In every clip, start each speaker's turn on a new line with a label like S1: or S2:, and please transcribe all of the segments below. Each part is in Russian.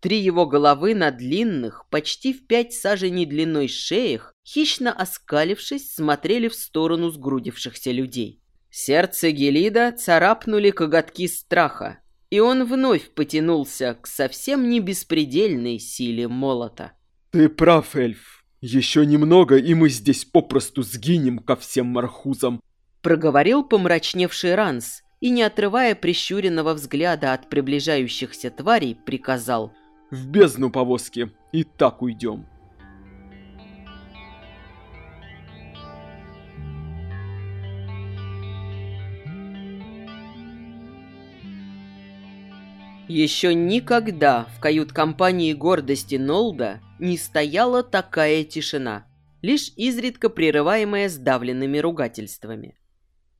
S1: Три его головы на длинных, почти в пять саженей длиной шеях, хищно оскалившись, смотрели в сторону сгрудившихся людей. Сердце Гелида царапнули коготки страха, и он вновь потянулся к совсем не беспредельной силе молота.
S2: «Ты прав, эльф. Еще немного, и мы здесь попросту сгинем ко всем мархузам»,
S1: проговорил помрачневший Ранс и, не отрывая прищуренного взгляда от приближающихся тварей, приказал
S2: «В бездну повозки, и так уйдем».
S1: Еще никогда в кают-компании гордости Нолда не стояла такая тишина, лишь изредка прерываемая сдавленными ругательствами.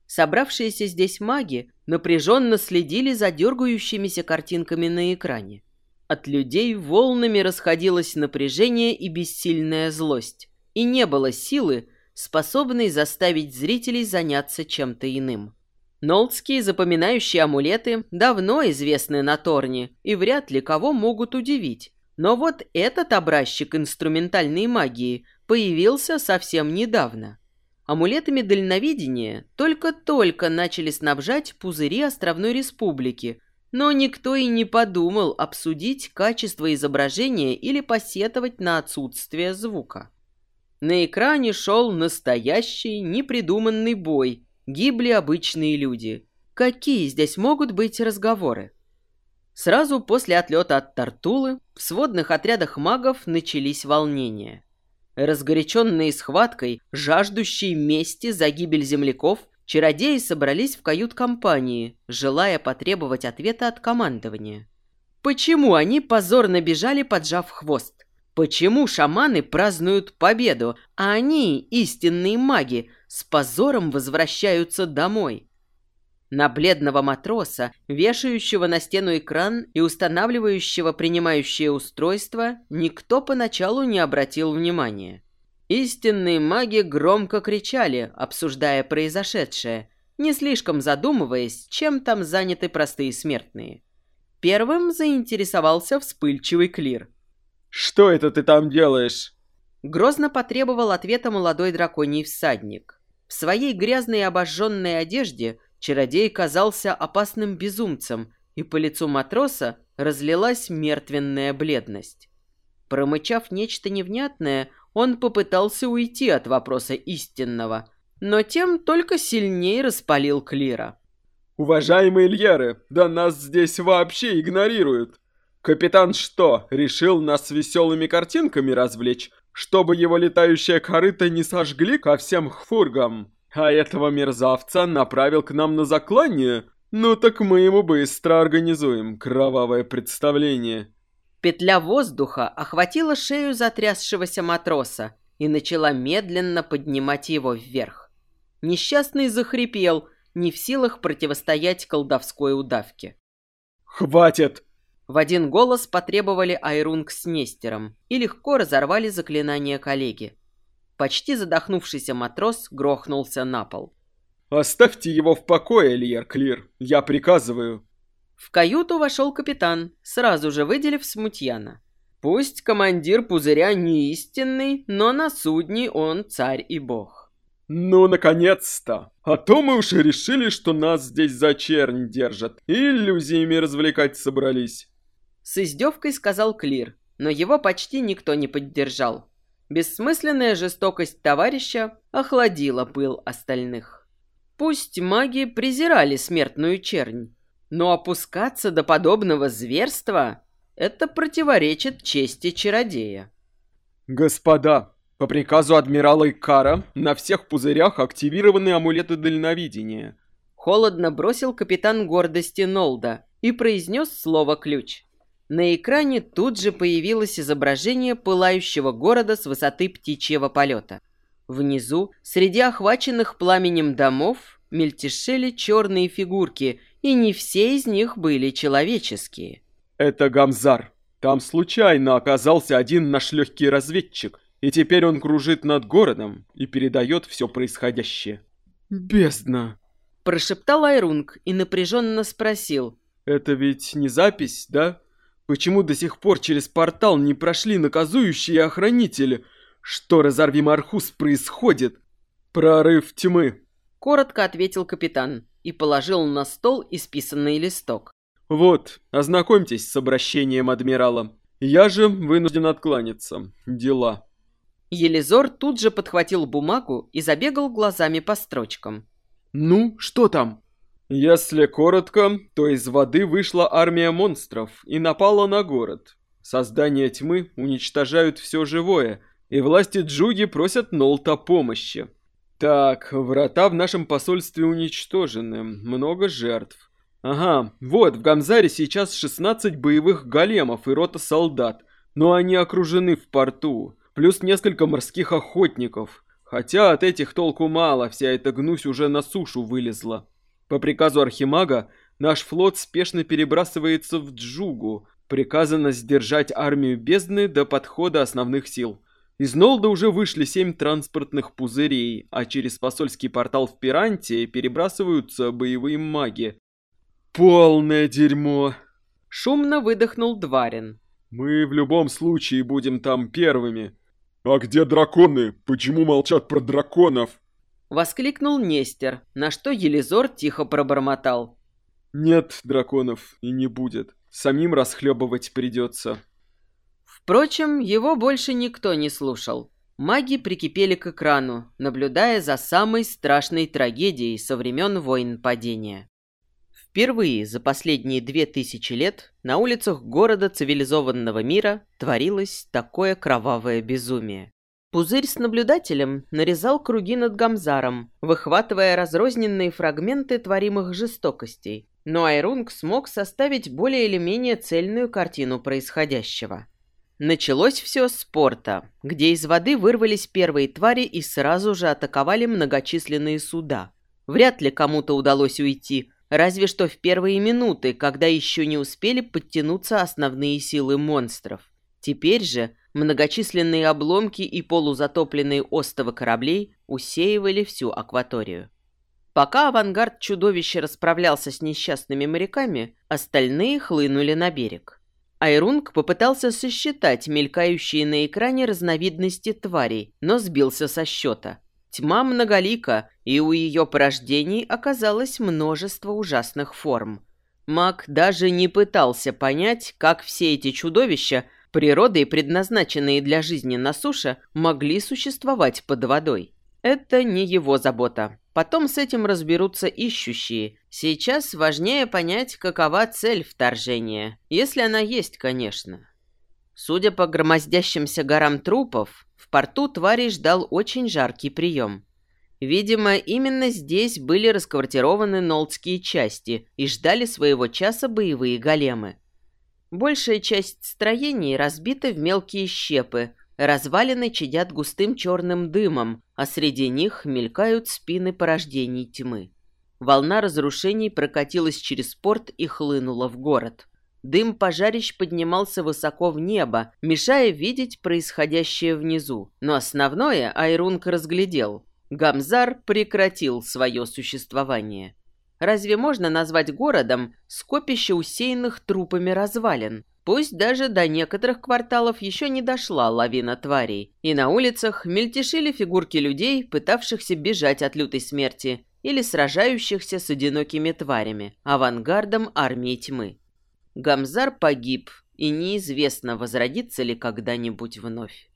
S1: Собравшиеся здесь маги напряженно следили за дергающимися картинками на экране. От людей волнами расходилось напряжение и бессильная злость, и не было силы, способной заставить зрителей заняться чем-то иным. Нолдские запоминающие амулеты давно известны на Торне и вряд ли кого могут удивить. Но вот этот образчик инструментальной магии появился совсем недавно. Амулетами дальновидения только-только начали снабжать пузыри Островной Республики, но никто и не подумал обсудить качество изображения или посетовать на отсутствие звука. На экране шел настоящий непридуманный бой – гибли обычные люди. Какие здесь могут быть разговоры? Сразу после отлета от Тартулы в сводных отрядах магов начались волнения. Разгоряченные схваткой, жаждущие мести за гибель земляков, чародеи собрались в кают-компании, желая потребовать ответа от командования. Почему они позорно бежали, поджав хвост? Почему шаманы празднуют победу, а они, истинные маги, с позором возвращаются домой. На бледного матроса, вешающего на стену экран и устанавливающего принимающее устройство, никто поначалу не обратил внимания. Истинные маги громко кричали, обсуждая произошедшее, не слишком задумываясь, чем там заняты простые смертные. Первым заинтересовался вспыльчивый Клир.
S2: «Что это ты там делаешь?»
S1: Грозно потребовал ответа молодой драконий всадник. В своей грязной обожженной одежде чародей казался опасным безумцем, и по лицу матроса разлилась мертвенная бледность. Промычав нечто невнятное, он попытался уйти от вопроса истинного, но тем только сильнее распалил Клира.
S2: «Уважаемые Льеры, да нас здесь вообще игнорируют! Капитан что, решил нас веселыми картинками развлечь? чтобы его летающая корыто не сожгли ко всем хфургам. А этого мерзавца направил к нам на заклание? Ну так мы ему быстро организуем кровавое представление.
S1: Петля воздуха охватила шею затрясшегося матроса и начала медленно поднимать его вверх. Несчастный захрипел, не в силах противостоять колдовской удавке.
S2: «Хватит!»
S1: В один голос потребовали Айрунг с Нестером и легко разорвали заклинание коллеги. Почти задохнувшийся матрос грохнулся на пол.
S2: «Оставьте его в покое, Эльер Клир, я приказываю».
S1: В каюту вошел капитан, сразу же выделив смутьяна. Пусть командир пузыря не истинный, но на судне он царь и бог.
S2: «Ну, наконец-то! А то мы уж решили, что нас здесь за чернь держат, и иллюзиями развлекать собрались».
S1: С издевкой сказал Клир, но его почти никто не поддержал. Бессмысленная жестокость товарища охладила пыл остальных. Пусть маги презирали смертную чернь, но опускаться до подобного зверства — это противоречит чести чародея.
S2: «Господа, по приказу адмирала Икара на всех пузырях активированы амулеты дальновидения», —
S1: холодно бросил капитан гордости Нолда и произнес слово «ключ». На экране тут же появилось изображение пылающего города с высоты птичьего полета. Внизу, среди охваченных пламенем домов, мельтешели черные фигурки, и не все из них были человеческие.
S2: «Это Гамзар. Там случайно оказался один наш легкий разведчик, и теперь он кружит над городом и передает все происходящее». «Бездна!»
S1: Прошептал Айрунг и напряженно спросил.
S2: «Это ведь не запись, да?» Почему до сих пор через портал не прошли наказующие охранители? Что, разорви Мархус, происходит? Прорыв тьмы.
S1: Коротко ответил капитан и положил на стол исписанный листок.
S2: Вот, ознакомьтесь с обращением адмирала. Я же вынужден откланяться. Дела.
S1: Елизор тут же подхватил бумагу и забегал глазами по строчкам.
S2: «Ну, что там?» Если коротко, то из воды вышла армия монстров и напала на город. Создания тьмы уничтожают все живое, и власти Джуги просят Нолта помощи. Так, врата в нашем посольстве уничтожены, много жертв. Ага, вот, в Гамзаре сейчас 16 боевых големов и рота солдат, но они окружены в порту, плюс несколько морских охотников. Хотя от этих толку мало, вся эта гнусь уже на сушу вылезла. По приказу Архимага наш флот спешно перебрасывается в Джугу. Приказано сдержать армию бездны до подхода основных сил. Из Нолда уже вышли семь транспортных пузырей, а через посольский портал в Пиранте перебрасываются боевые маги. Полное дерьмо.
S1: Шумно выдохнул Дварин.
S2: Мы в любом случае будем там первыми. А где драконы? Почему молчат про драконов?
S1: Воскликнул Нестер, на что Елизор тихо пробормотал.
S2: Нет драконов и не будет. Самим расхлебывать придется.
S1: Впрочем, его больше никто не слушал. Маги прикипели к экрану, наблюдая за самой страшной трагедией со времен войн падения. Впервые за последние две тысячи лет на улицах города цивилизованного мира творилось такое кровавое безумие. Пузырь с наблюдателем нарезал круги над Гамзаром, выхватывая разрозненные фрагменты творимых жестокостей, но Айрунг смог составить более или менее цельную картину происходящего. Началось все с порта, где из воды вырвались первые твари и сразу же атаковали многочисленные суда. Вряд ли кому-то удалось уйти, разве что в первые минуты, когда еще не успели подтянуться основные силы монстров. Теперь же Многочисленные обломки и полузатопленные остовы кораблей усеивали всю акваторию. Пока авангард чудовища расправлялся с несчастными моряками, остальные хлынули на берег. Айрунг попытался сосчитать мелькающие на экране разновидности тварей, но сбился со счета. Тьма многолика, и у ее порождений оказалось множество ужасных форм. Маг даже не пытался понять, как все эти чудовища природой, предназначенные для жизни на суше, могли существовать под водой. Это не его забота. Потом с этим разберутся ищущие. Сейчас важнее понять, какова цель вторжения. Если она есть, конечно. Судя по громоздящимся горам трупов, в порту тварей ждал очень жаркий прием. Видимо, именно здесь были расквартированы нолдские части и ждали своего часа боевые големы. Большая часть строений разбита в мелкие щепы, развалины чадят густым черным дымом, а среди них мелькают спины порождений тьмы. Волна разрушений прокатилась через порт и хлынула в город. Дым пожарищ поднимался высоко в небо, мешая видеть происходящее внизу. Но основное Айрунг разглядел. Гамзар прекратил свое существование. Разве можно назвать городом скопище усеянных трупами развалин? Пусть даже до некоторых кварталов еще не дошла лавина тварей, и на улицах мельтешили фигурки людей, пытавшихся бежать от лютой смерти или сражающихся с одинокими тварями, авангардом армии тьмы. Гамзар погиб, и неизвестно, возродится ли когда-нибудь вновь.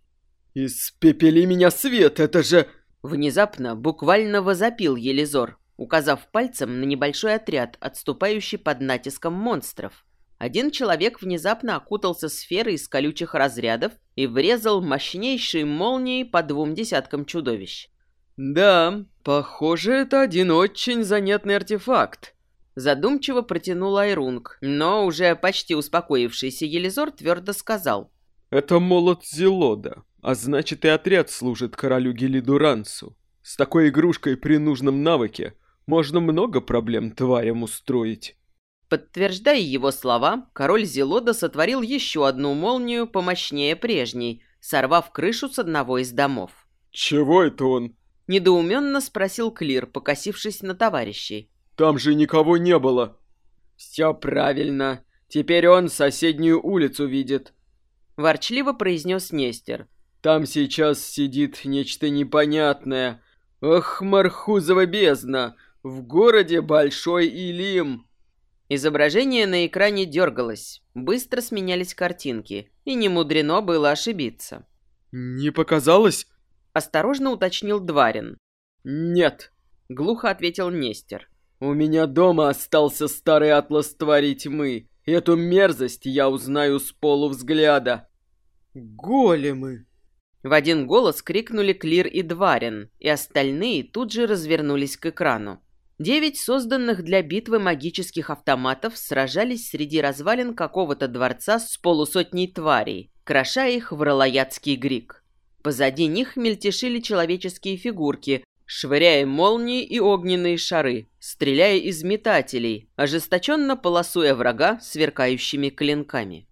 S2: «Испепели меня свет, это же...»
S1: Внезапно буквально возопил Елизор, указав пальцем на небольшой отряд, отступающий под натиском монстров. Один человек внезапно окутался сферой из колючих разрядов и врезал мощнейшей молнией по двум десяткам чудовищ.
S2: «Да, похоже, это один очень занятный артефакт»,
S1: Задумчиво протянул Айрунг, но уже почти успокоившийся Елизор твердо сказал.
S2: «Это молот Зелода, а значит и отряд служит королю Гелидурансу. С такой игрушкой при нужном навыке можно много проблем тварям устроить.
S1: Подтверждая его слова, король Зелода сотворил еще одну молнию помощнее прежней, сорвав крышу с одного из домов.
S2: «Чего это он?»
S1: – недоуменно спросил Клир, покосившись на товарищей.
S2: «Там же никого не было».
S3: «Все правильно.
S2: Теперь он соседнюю улицу видит.
S1: Ворчливо произнес Нестер.
S2: Там сейчас сидит нечто непонятное. Ох, Мархузова бездна! В городе Большой Илим.
S1: Изображение на экране дергалось, быстро сменялись картинки, и не мудрено было ошибиться.
S2: «Не показалось?»
S1: — осторожно уточнил Дварин.
S2: «Нет», —
S1: глухо ответил Нестер.
S2: «У меня дома остался старый атлас твари тьмы. Эту мерзость я узнаю с полувзгляда». «Големы!»
S1: В один голос крикнули Клир и Дварин, и остальные тут же развернулись к экрану. Девять созданных для битвы магических автоматов сражались среди развалин какого-то дворца с полусотней тварей, кроша их в ролоядский грик. Позади них мельтешили человеческие фигурки, швыряя молнии и огненные шары, стреляя из метателей, ожесточенно полосуя врага сверкающими клинками.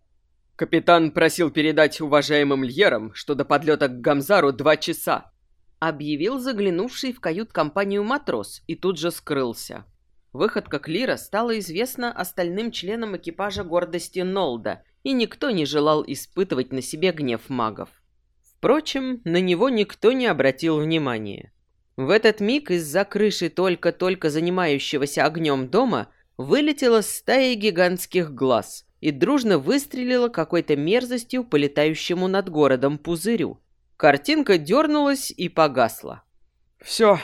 S2: «Капитан просил передать уважаемым льерам, что до подлета к Гамзару два часа»,
S1: объявил заглянувший в кают-компанию матрос и тут же скрылся. Выходка Клира стала известна остальным членам экипажа гордости Нолда, и никто не желал испытывать на себе гнев магов. Впрочем, на него никто не обратил внимания. В этот миг из-за крыши только-только занимающегося огнем дома вылетела стая гигантских глаз и дружно выстрелила какой-то мерзостью по летающему над городом пузырю, Картинка дернулась и погасла.
S2: «Все,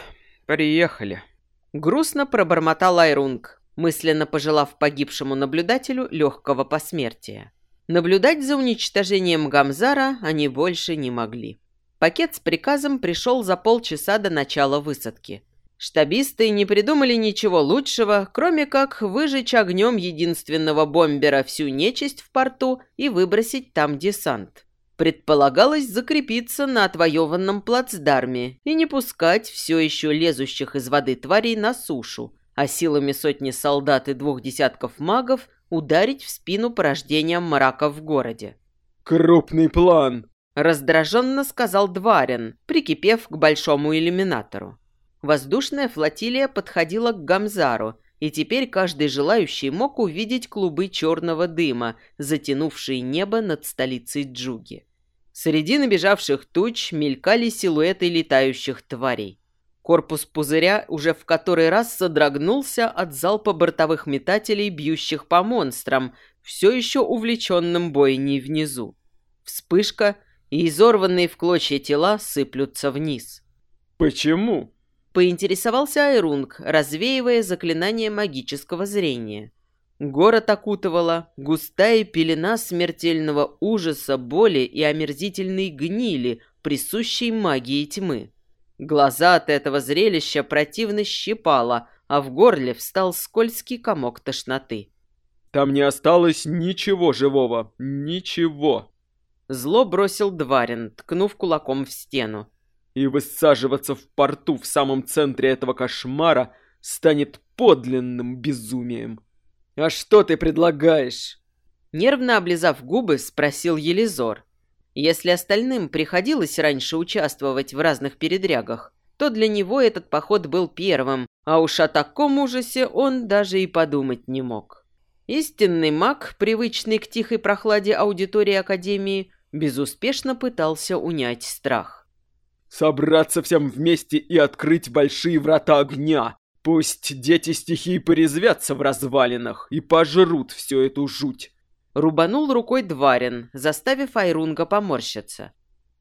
S2: приехали», —
S1: грустно пробормотал Айрунг, мысленно пожелав погибшему наблюдателю легкого посмертия. Наблюдать за уничтожением Гамзара они больше не могли. Пакет с приказом пришел за полчаса до начала высадки. Штабисты не придумали ничего лучшего, кроме как выжечь огнем единственного бомбера всю нечисть в порту и выбросить там десант. Предполагалось закрепиться на отвоеванном плацдарме и не пускать все еще лезущих из воды тварей на сушу, а силами сотни солдат и двух десятков магов ударить в спину порождением мрака в городе.
S2: «Крупный план!»
S1: – раздраженно сказал Дварин, прикипев к большому иллюминатору. Воздушная флотилия подходила к Гамзару, и теперь каждый желающий мог увидеть клубы черного дыма, затянувшие небо над столицей Джуги. Среди набежавших туч мелькали силуэты летающих тварей. Корпус пузыря уже в который раз содрогнулся от залпа бортовых метателей, бьющих по монстрам, все еще увлеченным бойней внизу. Вспышка, и изорванные в клочья тела сыплются вниз.
S2: «Почему?»
S1: — поинтересовался Айрунг, развеивая заклинание магического зрения. Город окутывала густая пелена смертельного ужаса, боли и омерзительной гнили, присущей магии тьмы. Глаза от этого зрелища противно щипало, а в горле встал скользкий комок тошноты.
S2: «Там не осталось ничего живого, ничего!»
S1: Зло бросил Дварин, ткнув кулаком в стену.
S2: «И высаживаться в порту в самом центре этого кошмара станет подлинным безумием!» «А что ты предлагаешь?»
S1: Нервно облизав губы, спросил Елизор. Если остальным приходилось раньше участвовать в разных передрягах, то для него этот поход был первым, а уж о таком ужасе он даже и подумать не мог. Истинный маг, привычный к тихой прохладе аудитории Академии, безуспешно пытался унять страх.
S2: «Собраться всем вместе и открыть большие врата огня! Пусть дети стихий порезвятся в развалинах и пожрут всю эту жуть.
S1: Рубанул рукой Дварин, заставив Айрунга поморщиться.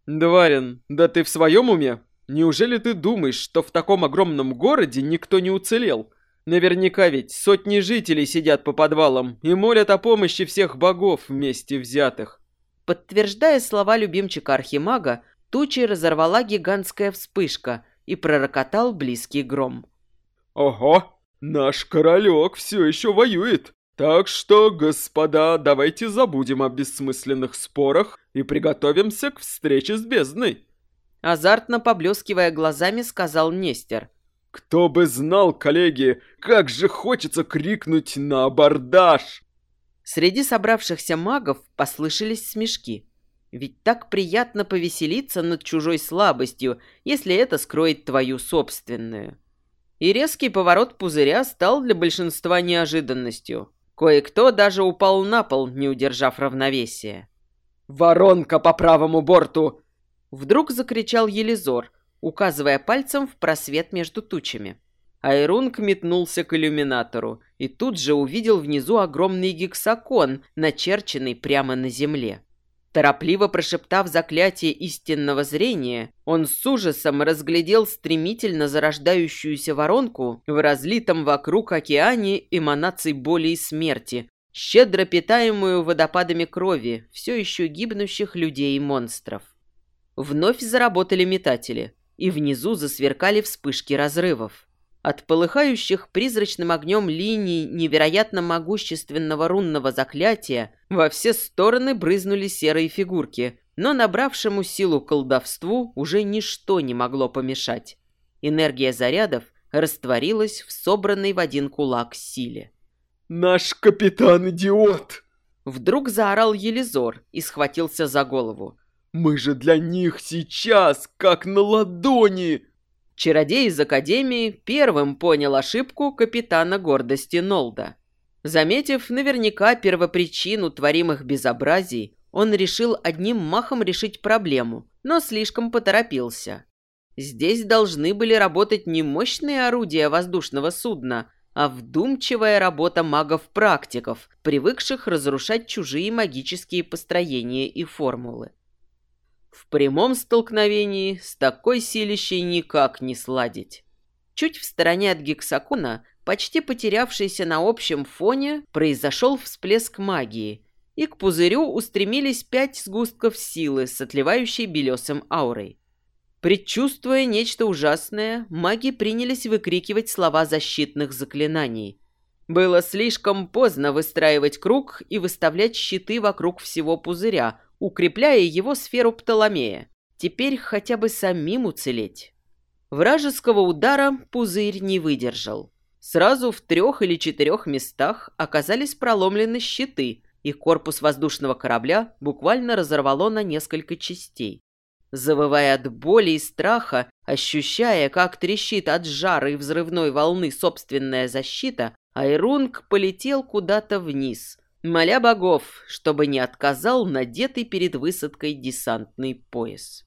S2: «Дварин, да ты в своем уме? Неужели ты думаешь, что в таком огромном городе никто не уцелел? Наверняка ведь сотни жителей сидят по подвалам и молят о помощи всех богов вместе взятых».
S1: Подтверждая слова любимчика Архимага, тучи разорвала гигантская вспышка и пророкотал близкий гром.
S2: «Ого, наш королек все еще воюет. Так что, господа, давайте забудем о бессмысленных спорах и приготовимся к встрече с бездной».
S1: Азартно поблескивая глазами, сказал Нестер.
S2: «Кто бы знал, коллеги, как же хочется крикнуть на абордаж!»
S1: Среди собравшихся магов послышались смешки. Ведь так приятно повеселиться над чужой слабостью, если это скроет твою собственную. И резкий поворот пузыря стал для большинства неожиданностью. Кое-кто даже упал на пол, не удержав равновесия.
S2: «Воронка по правому борту!»
S1: Вдруг закричал Елизор, указывая пальцем в просвет между тучами. Айрунг метнулся к иллюминатору и тут же увидел внизу огромный гексакон, начерченный прямо на земле. Торопливо прошептав заклятие истинного зрения, он с ужасом разглядел стремительно зарождающуюся воронку в разлитом вокруг океане эманаций боли и смерти, щедро питаемую водопадами крови все еще гибнущих людей и монстров. Вновь заработали метатели, и внизу засверкали вспышки разрывов. От полыхающих призрачным огнем линий невероятно могущественного рунного заклятия во все стороны брызнули серые фигурки, но набравшему силу колдовству уже ничто не могло помешать. Энергия зарядов растворилась в собранной в один кулак силе.
S2: «Наш капитан-идиот!»
S1: Вдруг заорал Елизор и схватился за голову.
S2: «Мы же для них сейчас, как на ладони!»
S1: Чародей из Академии первым понял ошибку капитана гордости Нолда. Заметив наверняка первопричину творимых безобразий, он решил одним махом решить проблему, но слишком поторопился. Здесь должны были работать не мощные орудия воздушного судна, а вдумчивая работа магов-практиков, привыкших разрушать чужие магические построения и формулы. В прямом столкновении с такой силищей никак не сладить. Чуть в стороне от гексакона, почти потерявшийся на общем фоне, произошел всплеск магии, и к пузырю устремились пять сгустков силы с отливающей белесым аурой. Предчувствуя нечто ужасное, маги принялись выкрикивать слова защитных заклинаний. Было слишком поздно выстраивать круг и выставлять щиты вокруг всего пузыря, укрепляя его сферу Птоломея. Теперь хотя бы самим уцелеть. Вражеского удара пузырь не выдержал. Сразу в трех или четырех местах оказались проломлены щиты, и корпус воздушного корабля буквально разорвало на несколько частей. Завывая от боли и страха, ощущая, как трещит от жара и взрывной волны собственная защита, Айрунг полетел куда-то вниз, моля богов, чтобы не отказал надетый перед высадкой десантный пояс.